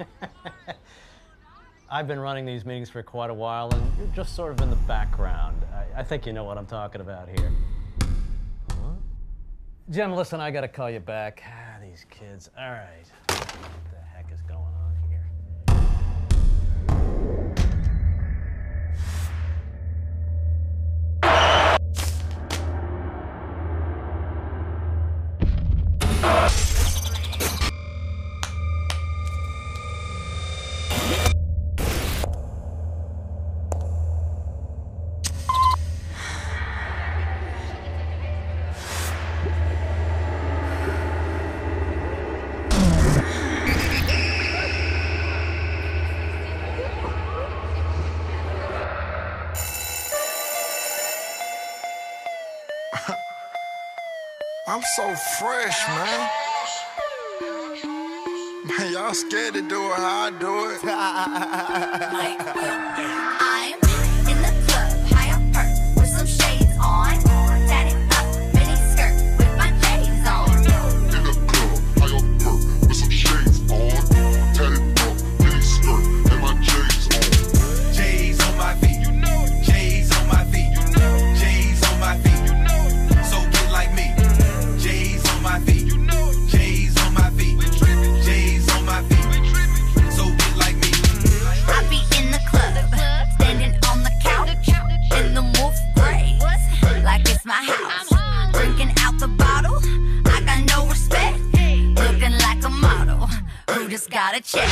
I've been running these meetings for quite a while, and you're just sort of in the background. I, I think you know what I'm talking about here. Huh? Jim, listen, I gotta call you back. Ah, these kids. All right. I'm so fresh, man. Man, y'all scared to do it how I do it. my house. Drinking out the bottle, I got no respect. Looking like a model, who just got a check.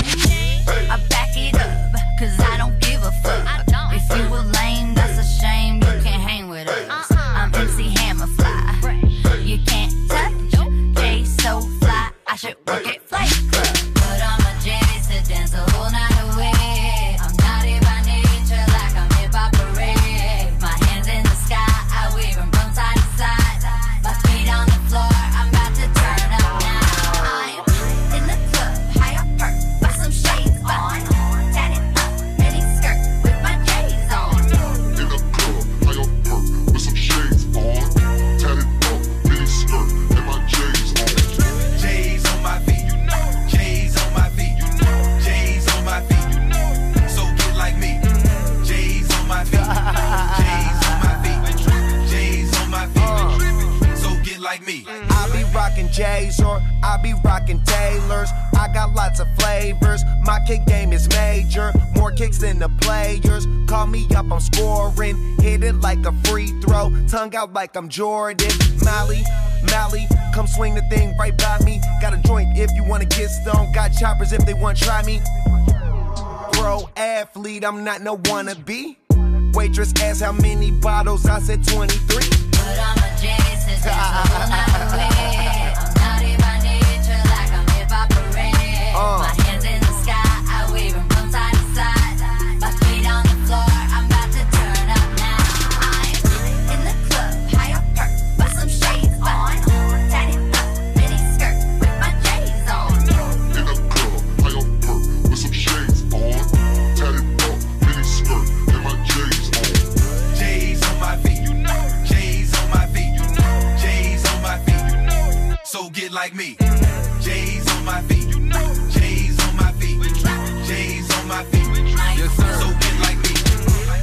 I back it up, cause I don't give a fuck. If you a lame, that's a shame, you can't hang with us. I'm MC Hammerfly, you can't touch. J so fly, I should work at Flight Club. Rocking J's or I be rocking Taylors. I got lots of flavors. My kick game is major, more kicks than the players. Call me up, I'm scoring. Hit it like a free throw, tongue out like I'm Jordan. Mally, Mally, come swing the thing right by me. Got a joint if you wanna get stoned. Got choppers if they wanna try me. Pro athlete, I'm not no wannabe. Waitress asked how many bottles, I said 23. But I'm a it. So get like me. J's on my feet, you know it. J's on my feet, J's on my feet. Yes, sir. So get like me.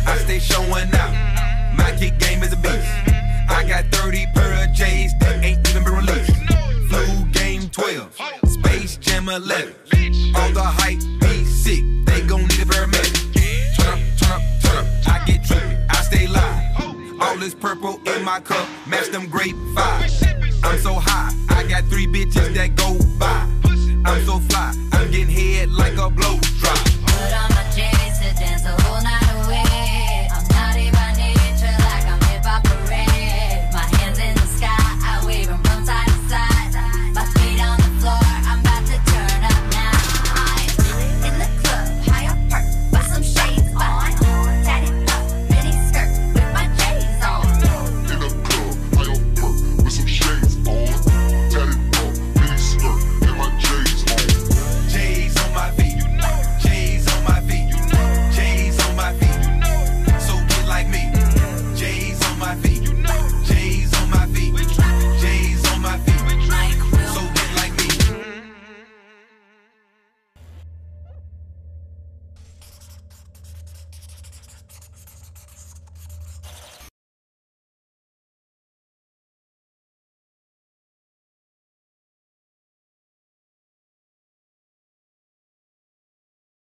I stay showing out. My kick game is a beast. I got 30 pair of J's that ain't even been released. Flu game 12, Space Jam 11. All the hype be sick, they gon' need a paramedic. Turn up, turn up, turn up. I get trippy, I stay live. All this purple in my cup, match them grape vibes. I'm so high, I got three bitches that go by. I'm so fly, I'm getting head like a blow drop.